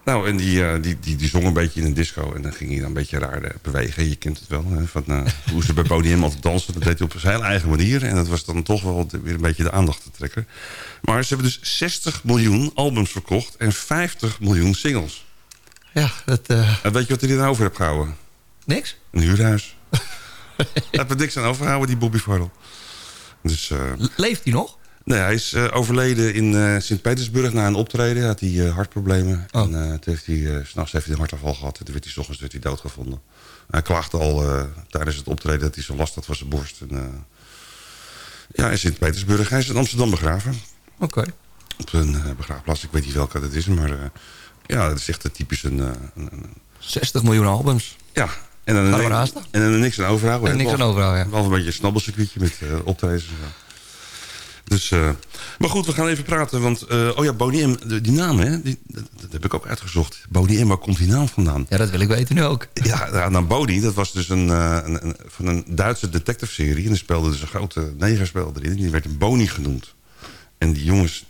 Nou, en die, die, die, die zong een beetje in een disco. En dan ging hij dan een beetje raar bewegen. Je kent het wel. Hè, van, (laughs) hoe ze bij podium altijd dansen. Dat deed hij op zijn hele eigen manier. En dat was dan toch wel weer een beetje de aandacht te trekken. Maar ze hebben dus 60 miljoen albums verkocht. En 50 miljoen singles. Ja, dat... Uh... En weet je wat hij er over heeft gehouden? Niks? Een huurhuis. (laughs) Heeft er niks aan overgehouden, die Bobby Farrell. Dus, uh... Leeft hij nog? Nee, hij is uh, overleden in uh, Sint-Petersburg na een optreden. Had hij uh, hartproblemen. Oh. En toen heeft hij, s'nachts heeft hij een hartafval gehad. En toen werd hij s ochtends werd hij doodgevonden. Hij klaagde al tijdens het optreden dat hij zo last had van zijn borst. En, ja, in Sint-Petersburg. Hij is in Amsterdam begraven. Oké. Okay. Op een begraafplaats. Ik weet niet welke dat is, maar ja, dat is echt typisch een, een, een... 60 miljoen albums. Ja, en dan, een, en dan niks aan overhouden. En niks aan overhouden, ja. Behalve een beetje een snabbelcircuitje met uh, optredens. Dus, uh, maar goed, we gaan even praten. Want, uh, oh ja, Bonnie M, die naam, hè, die, dat, dat, heb ik ook uitgezocht. Bonnie M, waar komt die naam vandaan? Ja, dat wil ik weten nu ook. Ja, nou, nou Bonnie, dat was dus een, een, een, van een Duitse detective-serie. En er speelde dus een grote negerspeler erin. Die werd een Bonnie genoemd. En die jongens,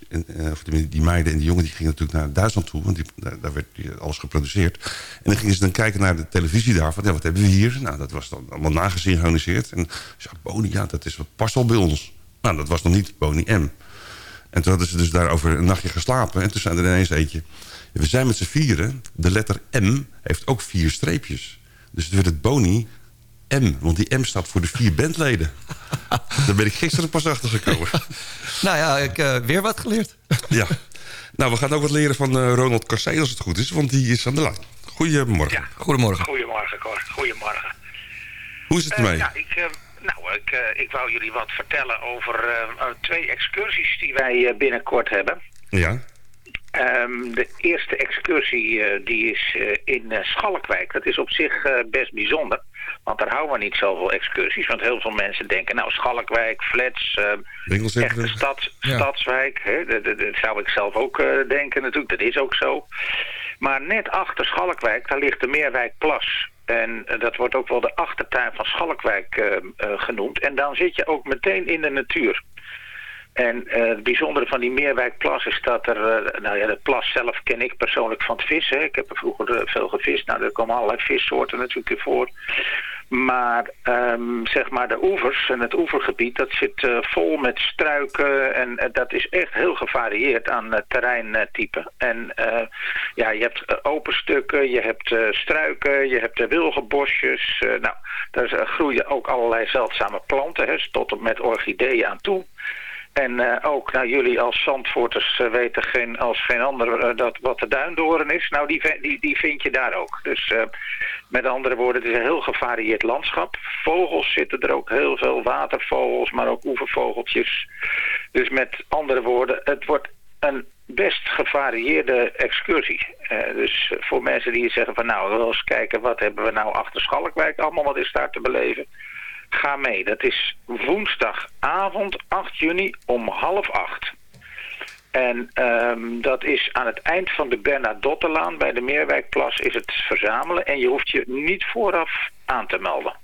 of die, meiden en die jongen... die gingen natuurlijk naar Duitsland toe. Want die, daar, werd alles geproduceerd. En dan gingen ze dan kijken naar de televisie daar. Van, ja, wat hebben we hier? Nou, dat was dan allemaal nagesynchroniseerd. En ja, Bonnie, ja, dat is past al bij ons. Nou, dat was nog niet Bonnie M. En toen hadden ze dus daarover een nachtje geslapen. En toen zei er ineens eentje... We zijn met z'n vieren. De letter M heeft ook vier streepjes. Dus het werd het Bonnie M. Want die M staat voor de vier bandleden. (laughs) Daar ben ik gisteren pas achter gekomen. nou ja, ik uh, weer wat geleerd. ja. Nou, we gaan ook wat leren van uh, Ronald Cassé als het goed is. Want die is aan de lijn. Goedemorgen. Ja. Goedemorgen. Goedemorgen, Cor. Goedemorgen. Hoe is het ermee? Uh, ja, ik, nou, ik, uh, ik wou jullie wat vertellen over uh, twee excursies die wij uh, binnenkort hebben. Ja. Um, de eerste excursie die is in Schalkwijk. Dat is op zich best bijzonder. Want daar houden we niet zoveel excursies. Want heel veel mensen denken, nou Schalkwijk, flats, echte stad, ja. stadswijk. Hè, dat, dat, dat, zou ik zelf ook denken natuurlijk. Dat is ook zo. Maar net achter Schalkwijk, daar ligt de Meerwijkplas. En dat wordt ook wel de achtertuin van Schalkwijk uh, genoemd. En dan zit je ook meteen in de natuur. En het bijzondere van die Meerwijkplas is dat er... nou ja, de plas zelf ken ik persoonlijk van het vissen. Ik heb er vroeger veel gevist. Nou, er komen allerlei vissoorten natuurlijk voor. Maar um, zeg maar de oevers en het oevergebied, dat zit vol met struiken en dat is echt heel gevarieerd aan uh, terreintype. En ja, je hebt open stukken, je hebt struiken, je hebt wilgenbosjes. nou, daar groeien ook allerlei zeldzame planten, hè, tot en met orchideeën aan toe. En uh, ook, nou, jullie als Zandvoorters uh, weten geen, als geen ander uh, dat wat de duindoren is. Nou, die, die, die vind je daar ook. Dus met andere woorden, het is een heel gevarieerd landschap. Vogels zitten er ook heel veel, watervogels, maar ook oevervogeltjes. Dus met andere woorden, het wordt een best gevarieerde excursie. dus voor mensen die zeggen van nou, we willen eens kijken wat hebben we nou achter Schalkwijk allemaal, wat is daar te beleven ga mee. Dat is woensdagavond 8 juni om half acht. En um, dat is aan het eind van de Bernadottelaan bij de Meerwijkplas is het verzamelen. En je hoeft je niet vooraf aan te melden.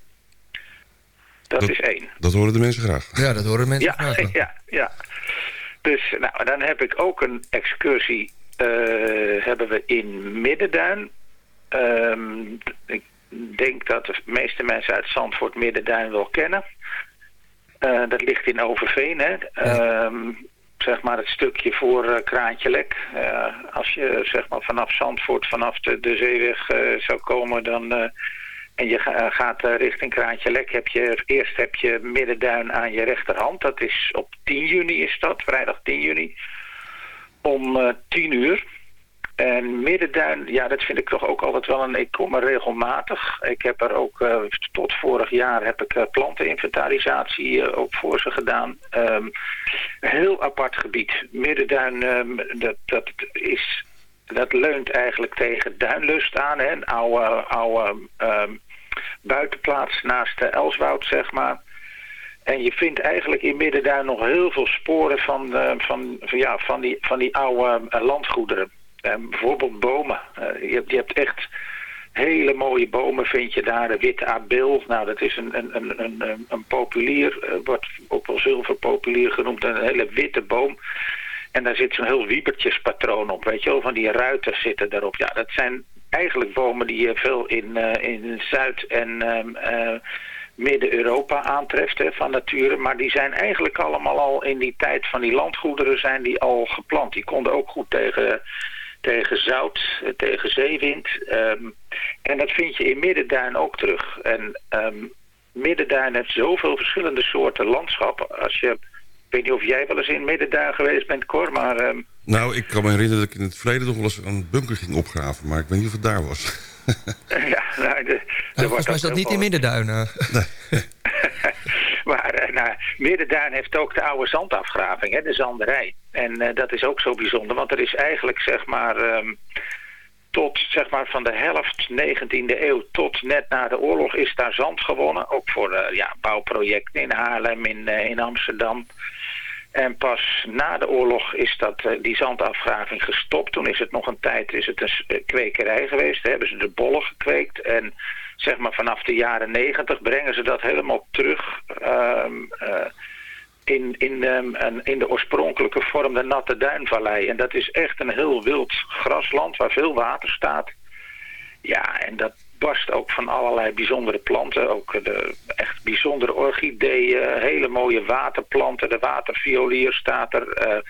Dat, is één. Dat horen de mensen graag. Ja, dat horen mensen ja, graag. (laughs) Ja, ja. Dus nou, dan heb ik ook een excursie uh, hebben we in Middenduin. Um, ik denk dat de meeste mensen uit Zandvoort Middenduin wel kennen. Uh, dat ligt in Overveen, hè. Um, zeg maar het stukje voor uh, Kraantje Lek. Uh, als je zeg maar vanaf Zandvoort, vanaf de, de zeeweg zou komen, dan... en je ga, gaat richting Kraantje Lek, heb je, eerst heb je Middenduin aan je rechterhand. Dat is op 10 juni is dat, vrijdag 10 juni. Om 10 uur. En Middenduin, ja, dat vind ik toch ook altijd wel een... Ik kom er regelmatig. Ik heb er ook uh, tot vorig jaar heb ik uh, planteninventarisatie uh, ook voor ze gedaan. Um, heel apart gebied. Middenduin, um, dat, dat is... Dat leunt eigenlijk tegen Duinlust aan, hè? een oude, oude um, buitenplaats naast Elswoud, zeg maar. En je vindt eigenlijk in Middenduin nog heel veel sporen van, van, van, ja, van, die, van die oude landgoederen. Um, bijvoorbeeld bomen. Uh, je, je, hebt echt hele mooie bomen vind je daar. De witte abil, nou dat is een, een, een, een, een populier, uh, wordt ook wel zilverpopulier genoemd. Een hele witte boom. En daar zit zo'n heel wiebertjespatroon op, weet je wel. Van die ruiten zitten daarop. Ja, dat zijn eigenlijk bomen die je veel in, uh, in Zuid- en um, Midden-Europa aantreft van nature. Maar die zijn eigenlijk allemaal al in die tijd van die landgoederen zijn die al geplant. Die konden ook goed tegen tegen zout, eh, tegen zeewind. Um, en dat vind je in Middenduin ook terug. En um, Middenduin heeft zoveel verschillende soorten landschappen. Als je weet niet of jij wel eens in Middenduin geweest bent, Cor, maar... ehm, Nou, ik kan me herinneren dat ik in het verleden nog wel eens een bunker ging opgraven. Maar ik weet niet of het daar was. (laughs) ja, nou, de, er Nou, volgens mij is dat niet in veel- Middenduinen. (laughs) Maar eh, nou, Middenduin heeft ook de oude zandafgraving, hè, de zanderij. En eh, dat is ook zo bijzonder, want er is eigenlijk zeg maar... ehm, tot zeg maar van de helft 19e eeuw tot net na de oorlog is daar zand gewonnen. Ook voor eh, ja, bouwprojecten in Haarlem, in, in Amsterdam. En pas na de oorlog is dat, die zandafgraving gestopt. Toen is het nog een tijd is het een kwekerij geweest. Daar hebben ze de bollen gekweekt. En zeg maar vanaf de jaren negentig brengen ze dat helemaal terug... ehm, eh, in, in, een- in de oorspronkelijke vorm de Natte Duinvallei. En dat is echt een heel wild grasland waar veel water staat. Ja, en dat barst ook van allerlei bijzondere planten. Ook de echt bijzondere orchideeën, hele mooie waterplanten. De waterviolier staat er.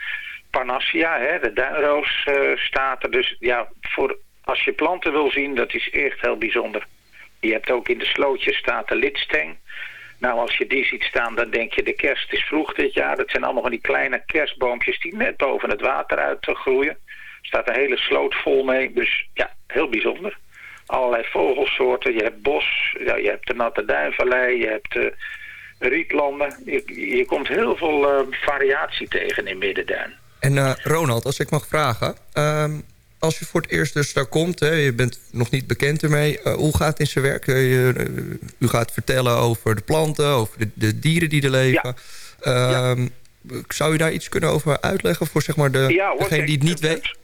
Parnassia, hè, de duinroos eh, staat er. Dus ja, voor, als je planten wil zien, dat is echt heel bijzonder. Je hebt ook in de slootjes staat de lidsteng. Nou, als je die ziet staan, dan denk je de kerst is vroeg dit jaar. Dat zijn allemaal van die kleine kerstboompjes die net boven het water uit groeien. Er staat een hele sloot vol mee. Dus ja, heel bijzonder. Allerlei vogelsoorten. Je hebt bos, ja, je hebt de natte duinvallei, je hebt eh, rietlanden. Je, je komt heel veel eh, variatie tegen in Middenduin. En eh, Ronald, als ik mag vragen... ehm, als je voor het eerst dus daar komt, hè, je bent nog niet bekend ermee... eh, hoe gaat het in zijn werk? Eh, eh, u gaat vertellen over de planten, over de, de dieren die er leven. Ehm, Zou u daar iets kunnen over uitleggen voor zeg maar, de, Ja, degene die het niet weet?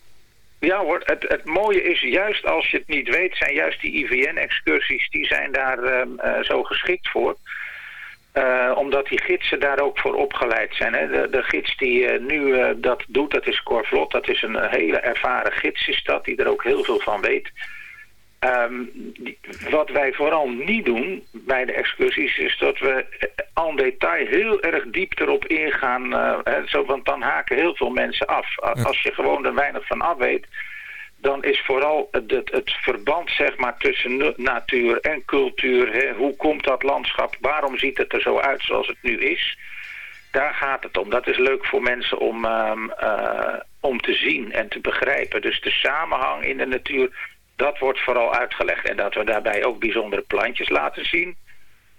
Ja hoor, het, het mooie is juist als je het niet weet, zijn juist die IVN-excursies, die zijn daar ehm, eh, zo geschikt voor. Eh, omdat die gidsen daar ook voor opgeleid zijn. Hè. De, de gids die eh, nu eh, dat doet, dat is Cor Vlot. Dat is een hele ervaren gids is dat, die er ook heel veel van weet. Ehm, die- wat wij vooral niet doen bij de excursies is dat we en detail heel erg diep erop ingaan. hè, zo, want dan haken heel veel mensen af. Als je gewoon er weinig van af weet, dan is vooral het, het, verband zeg maar, tussen natuur en cultuur. Hè, hoe komt dat landschap? Waarom ziet het er zo uit zoals het nu is? Daar gaat het om. Dat is leuk voor mensen om, ehm, eh, om te zien en te begrijpen. Dus de samenhang in de natuur, dat wordt vooral uitgelegd. En dat we daarbij ook bijzondere plantjes laten zien.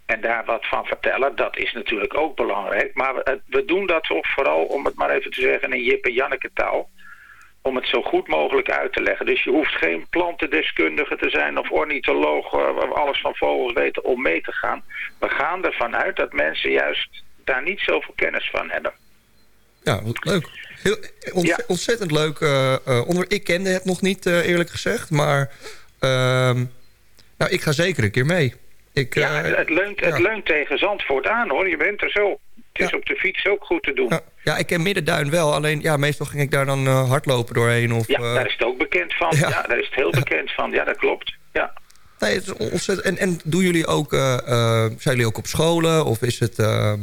En daar wat van vertellen, dat is natuurlijk ook belangrijk. Maar we, we doen dat ook vooral, om het maar even te zeggen in Jip en Janneke taal... om het zo goed mogelijk uit te leggen. Dus je hoeft geen plantendeskundige te zijn of ornitholoog... eh, of alles van vogels weten om mee te gaan. We gaan ervan uit dat mensen juist daar niet zoveel kennis van hebben. Ja, wat leuk. Heel, ontze- Ontzettend leuk. eh, eh, onder, ik kende het nog niet, eh, eerlijk gezegd. Maar ehm, nou, ik ga zeker een keer mee. Ik, Ja, eh, het, leunt, het leunt tegen Zandvoort aan hoor. Je bent er zo. Het is op de fiets ook goed te doen. Ja, ik ken Middenduin wel. Alleen ja, meestal ging ik daar dan eh, hardlopen doorheen. Of, Ja, eh, daar is het ook bekend van. ja. Ja, daar is het heel bekend van. Ja, dat klopt. Ja. nee, het is ontzettend. En, en doen jullie ook, eh, zijn jullie ook op scholen? Of is het, ehm,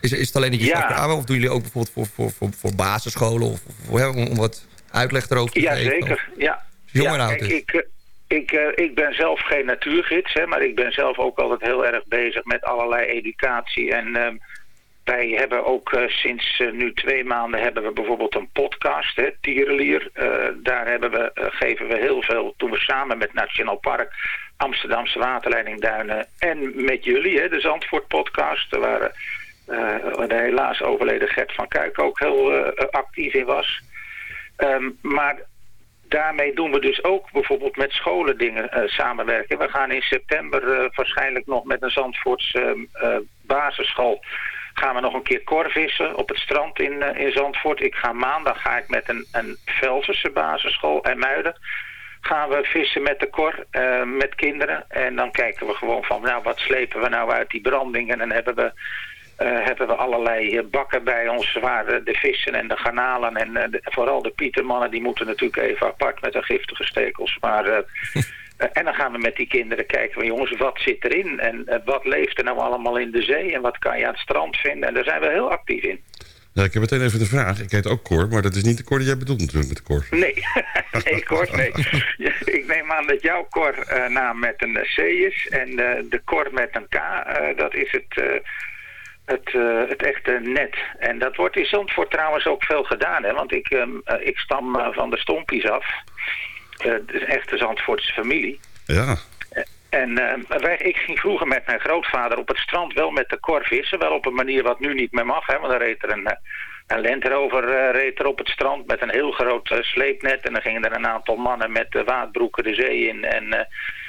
is, is het alleen dat je Ja. aan Of doen jullie ook bijvoorbeeld voor, voor, voor, voor basisscholen? Of, hè, om, om wat uitleg erover te Ja, geven? zeker. Ja. Jong ja, oud kijk, ik, ik, ik ben zelf geen natuurgids, hè, maar ik ben zelf ook altijd heel erg bezig met allerlei educatie. En ehm, wij hebben ook eh, sinds eh, nu twee maanden hebben we bijvoorbeeld een podcast, hè, Tierenlier. Eh, daar hebben we, geven we heel veel, doen we samen met Nationaal Park, Amsterdamse Waterleiding Duinen en met jullie, hè, de Zandvoort podcast, waar, de helaas overleden Gert van Kuik ook heel actief in was. Ehm, maar daarmee doen we dus ook bijvoorbeeld met scholen dingen samenwerken. We gaan in september waarschijnlijk nog met een Zandvoortse eh, basisschool... gaan we nog een keer korvissen op het strand in, eh, in Zandvoort. Ik ga maandag ga ik met een, een Velserse basisschool en Muiden... gaan we vissen met de kor, eh, met kinderen. En dan kijken we gewoon van, nou, wat slepen we nou uit die branding? En dan hebben we eh, hebben we allerlei eh, bakken bij ons waar eh, de vissen en de garnalen en eh, de- vooral de pietermannen die moeten natuurlijk even apart met hun giftige stekels. Maar, eh, eh, (laughs) en dan gaan we met die kinderen kijken van jongens wat zit erin en eh, wat leeft er nou allemaal in de zee en wat kan je aan het strand vinden. En daar zijn we heel actief in. Ja, ik heb meteen even een vraag. Ik heet ook Cor, maar dat is niet de Cor die jij bedoelt natuurlijk met de Cor. Nee, (laughs) nee Cor, nee. (laughs) Ik neem aan dat jouw Cor eh, naam met een C is en eh, de Cor met een K, eh, dat is het... eh, het, het echte net. En dat wordt in Zandvoort trouwens ook veel gedaan. Hè? Want ik, uh, ik stam van de Stompies af. Het is echt de Zandvoortse familie. Ja. En uh, wij, ik ging vroeger met mijn grootvader op het strand wel met de kor vissen. Wel op een manier wat nu niet meer mag. Hè, want dan reed er een, een Land uh, reed er op het strand met een heel groot uh, sleepnet. En dan gingen er een aantal mannen met waadbroeken de zee in. En,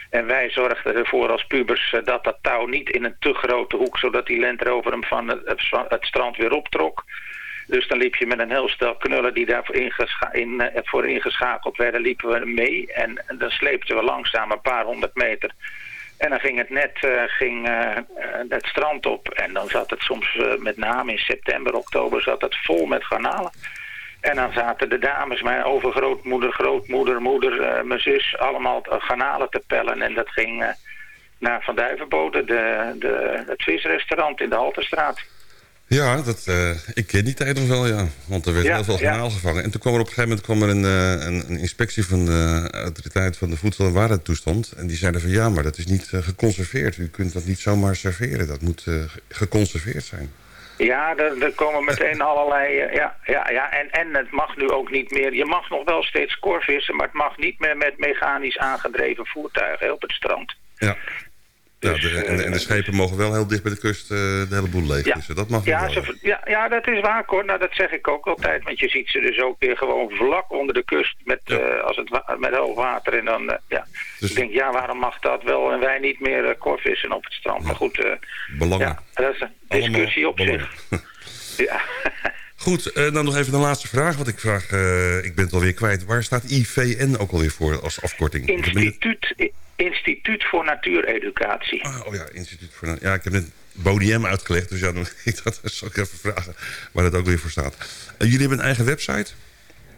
en wij zorgden ervoor als pubers dat dat touw niet in een te grote hoek... zodat die Land Rover hem van het, het strand weer optrok. Dus dan liep je met een heel stel knullen die daarvoor in, uh, voor ingeschakeld werden, liepen we mee. En, dan sleepten we langzaam een paar honderd meter. En dan ging het net uh, ging, uh, het strand op. En dan zat het soms, met name in september, oktober, zat het vol met garnalen. En dan zaten de dames, mijn overgrootmoeder, grootmoeder, moeder, mijn zus, allemaal garnalen te pellen. En dat ging naar Van Duivenbode, de, de, het visrestaurant in de Halterstraat. Ja, dat, uh, ik ken die tijd nog wel, ja. Want er werd ja, heel veel garnaal ja. gevangen. En toen kwam er op een gegeven moment kwam er een, uh, een, een, inspectie van de autoriteit van de Voedsel- en Warentoestand. En die zeiden van ja, maar dat is niet uh, geconserveerd. U kunt dat niet zomaar serveren. Dat moet geconserveerd zijn. Ja, er, er komen meteen allerlei... ja, ja, ja. En, en het mag nu ook niet meer... Je mag nog wel steeds korvissen, maar het mag niet meer met mechanisch aangedreven voertuigen op het strand. Ja. Ja, de, en, en, de schepen mogen wel heel dicht bij de kust uh, de hele boel leeg. Ja, dus dat mag ja, wel. Ze, ja, ja, dat is waar, hoor. Nou, dat zeg ik ook altijd. Want je ziet ze dus ook weer gewoon vlak onder de kust met, ja. uh, als het met hoog water. En dan, uh, ja. Dus, ik denk, ja, waarom mag dat wel en wij niet meer korvissen op het strand? Maar goed, belangen. Ja, dat is een discussie op zich. (laughs) ja. Goed, dan nog even de laatste vraag. Want ik vraag, ik ben het alweer kwijt. Waar staat IVN ook alweer voor als afkorting? Instituut... Instituut voor Natuureducatie. Ah, oh ja, Instituut voor Ja, ik heb net Bodiem uitgelegd, dus ja, dan, (laughs) ik dat zal ik even vragen waar dat ook weer voor staat. Uh, jullie hebben een eigen website?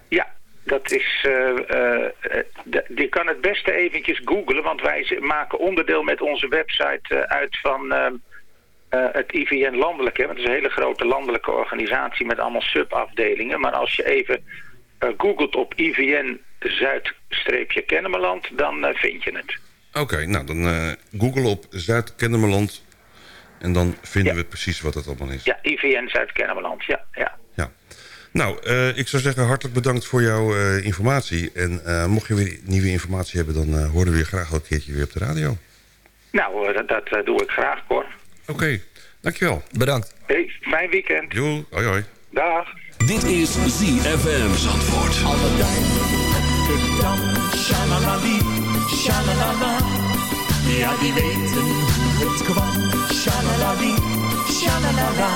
Ja, dat is... Uh, uh, je kan het beste eventjes googlen, want wij maken onderdeel met onze website uit van het IVN landelijk. Hè, want het is een hele grote landelijke organisatie met allemaal subafdelingen. Maar als je even googelt op IVN Zuid-Kennemerland, dan vind je het. Oké, okay, nou dan google op Zuid-Kennemerland en dan vinden ja. we precies wat het allemaal is. Ja, IVN Zuid-Kennemerland, ja, ja. ja. Nou, ik zou zeggen hartelijk bedankt voor jouw informatie. En mocht je weer nieuwe informatie hebben, dan horen we je graag een keertje weer op de radio. Nou, dat, dat doe ik graag, hoor. Oké, okay, dankjewel. Bedankt. Hey, fijn weekend. Jo, hoi hoi. Dag. Dit is ZFM Zandvoort. Alle gedam, shalalali, shalalala. Ja, die weten hoe het kwam, shalalali, shalalala.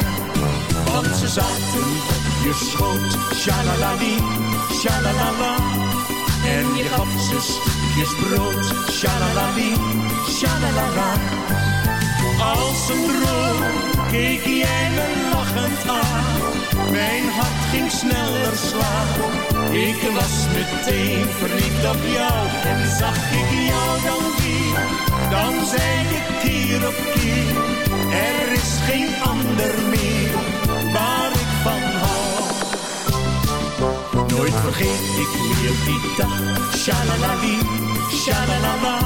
Want ze zaten op je schoot, shalalali, shalalala. En je gaf ze stukjes brood, shalalali, shalalala. Als een droom keek jij me lachend aan. Mijn hart ging sneller slaan. Ik was meteen verliefd op jou. En zag ik jou dan weer. Dan zei ik keer op keer. Er is geen ander meer waar ik van hou. Nooit vergeet ik meer die dag. Shalalali, shalalala.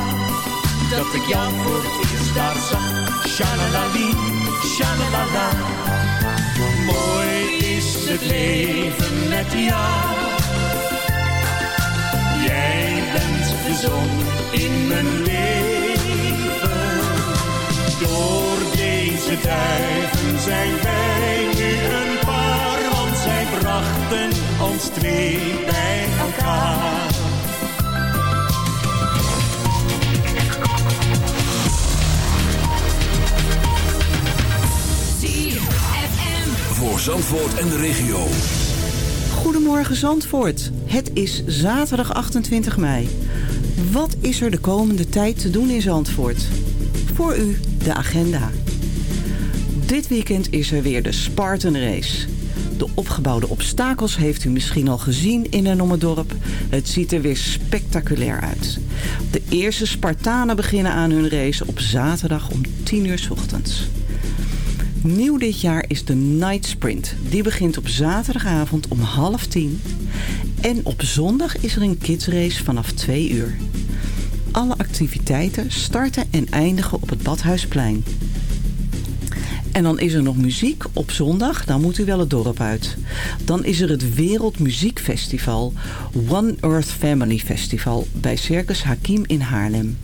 Dat ik jou voor het eerst daar zag. Shalalali, shalalala. Mooi is het leven met jou. Jij bent de zon in mijn leven. Door deze duiven zijn wij nu een paar, want zij brachten ons twee bij elkaar. Voor Zandvoort en de regio. Goedemorgen Zandvoort. Het is zaterdag 28 mei. Wat is er de komende tijd te doen in Zandvoort? Voor u de agenda. Dit weekend is er weer de Spartan Race. De opgebouwde obstakels heeft u misschien al gezien in en om het dorp. Het ziet er weer spectaculair uit. De eerste Spartanen beginnen aan hun race op zaterdag om 10 uur s ochtends. Nieuw dit jaar is de Night Sprint. Die begint op zaterdagavond om half tien. En op zondag is er een kidsrace vanaf twee uur. Alle activiteiten starten en eindigen op het Badhuisplein. En dan is er nog muziek op zondag. Dan moet u wel het dorp uit. Dan is er het Wereldmuziekfestival One Earth Family Festival bij Circus Hakim in Haarlem.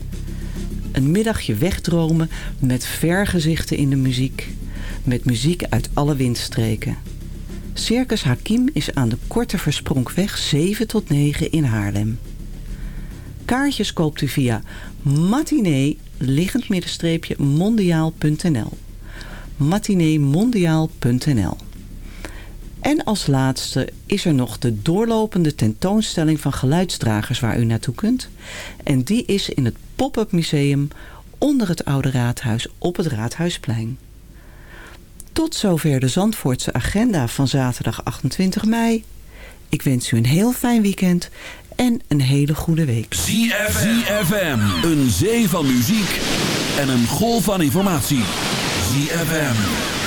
Een middagje wegdromen met vergezichten in de muziek. Met muziek uit alle windstreken. Circus Hakim is aan de Korte Versprongweg 7 tot 9 in Haarlem. Kaartjes koopt u via matinee mondiaal.nl matineemondiaal.nl En als laatste is er nog de doorlopende tentoonstelling van geluidsdragers waar u naartoe kunt. En die is in het Pop-up Museum onder het Oude Raadhuis op het Raadhuisplein. Tot zover de Zandvoortse agenda van zaterdag 28 mei. Ik wens u een heel fijn weekend en een hele goede week. ZFM, een zee van muziek en een golf van informatie. ZFM.